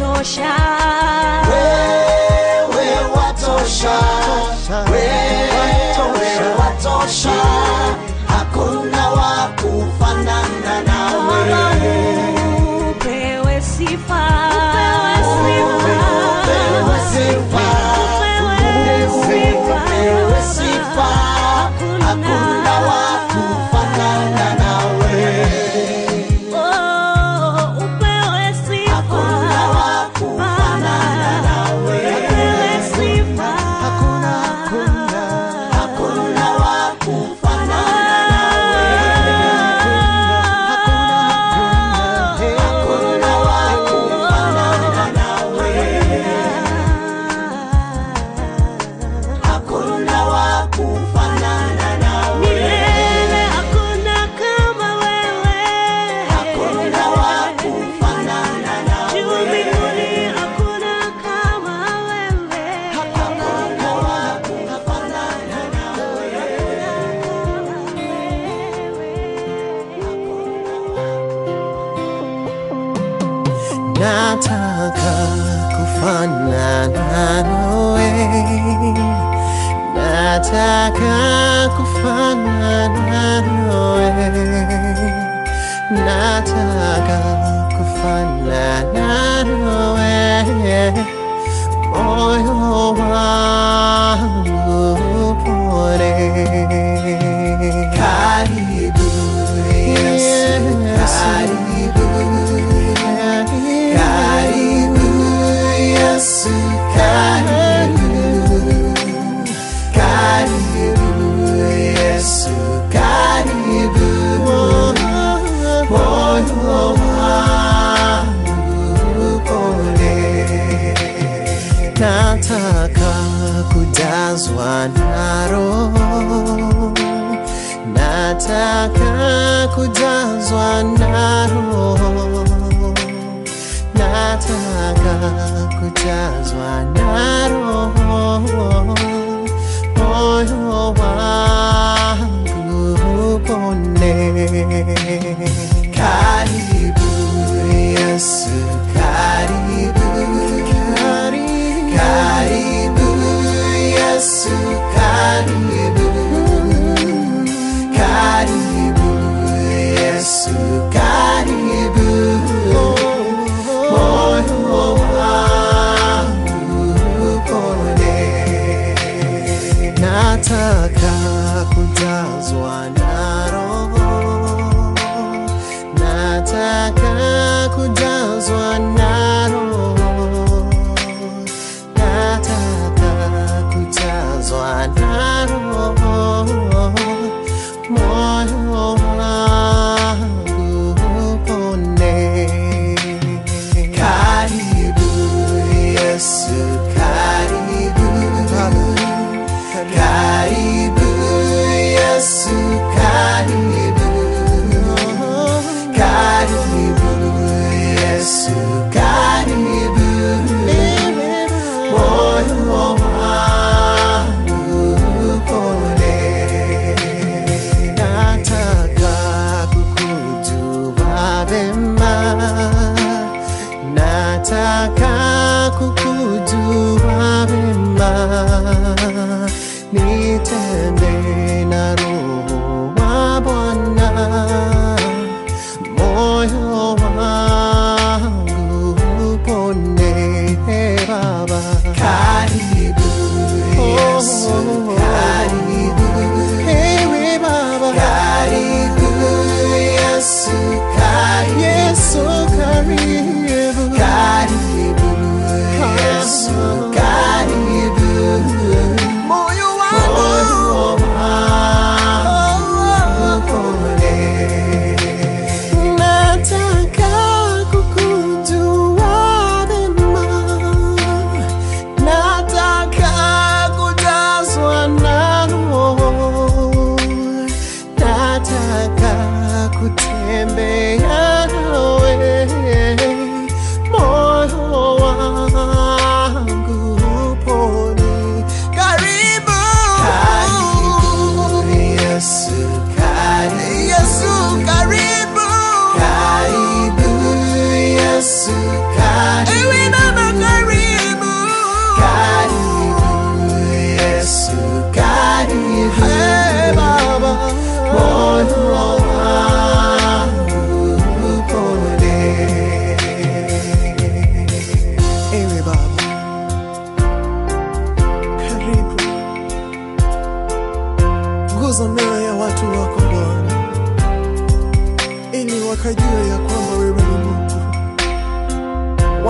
watosha. Wewe watosha. Wewe watosha, wewe watosha. na kujazwa na roho nataka kujazwa na roho moyo wangu upone Ka 孤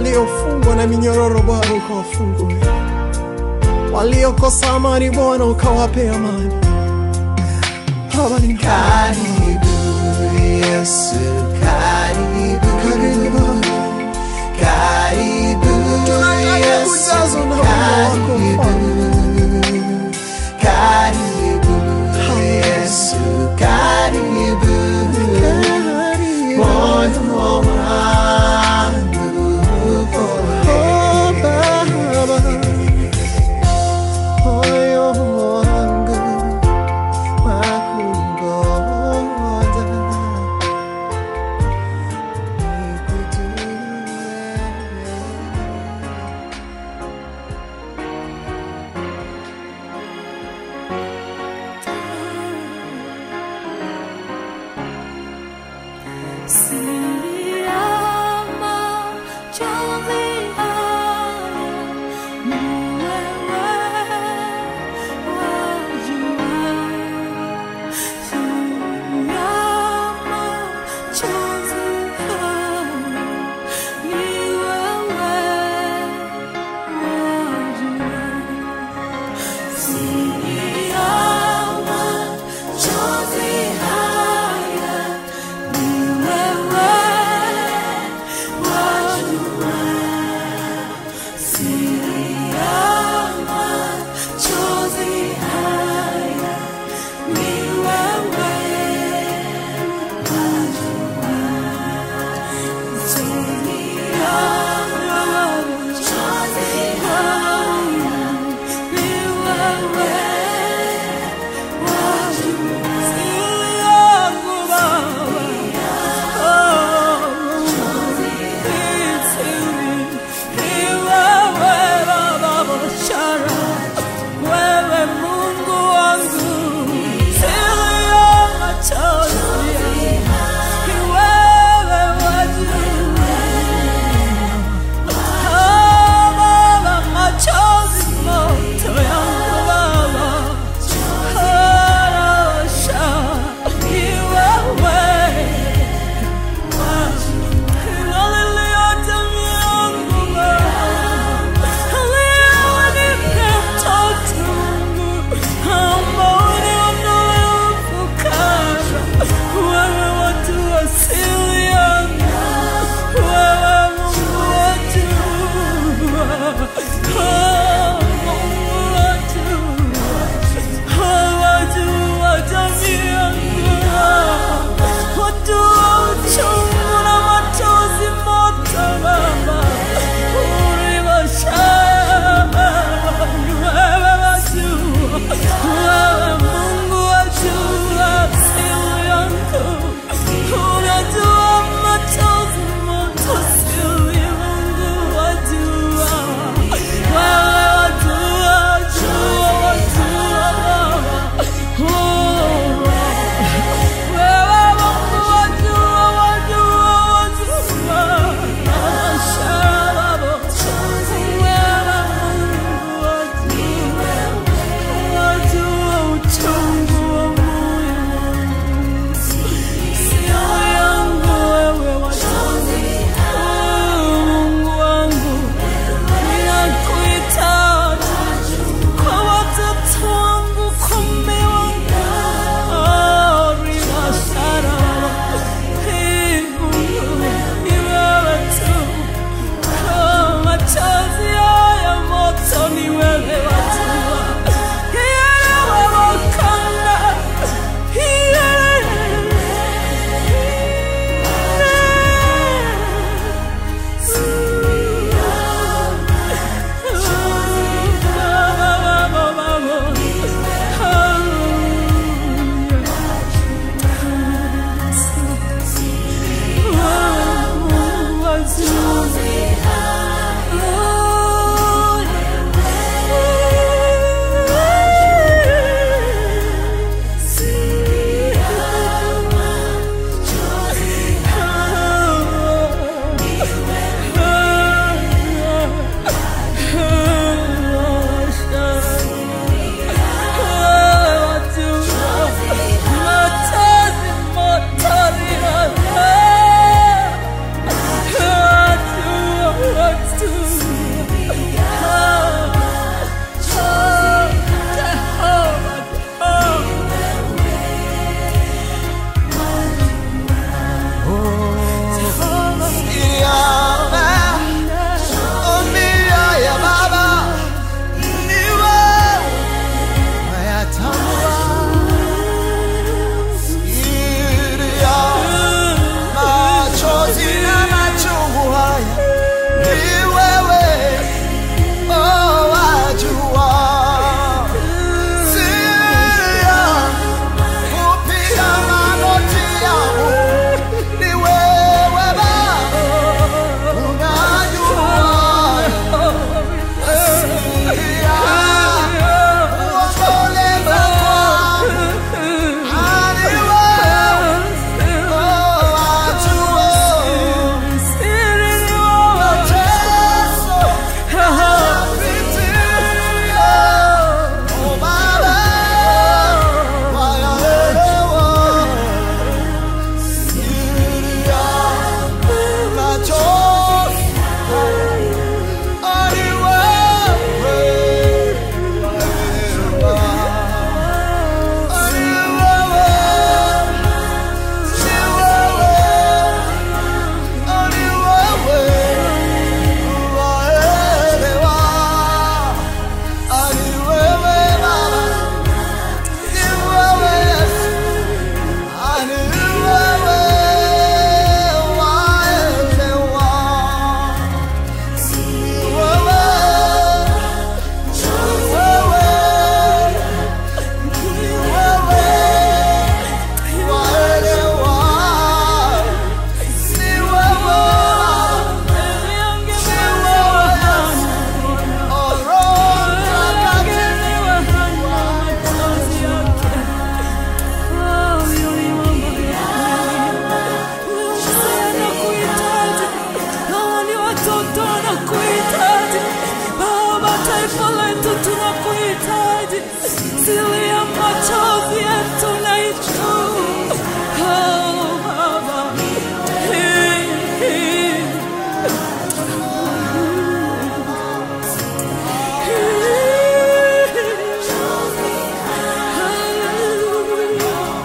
waliofungwa na minyororo Bwana ukawafungue, waliokosa amani Bwana ukawape amani. Baba ni Karibu Yesu, karibu, karibu, karibu Yesu.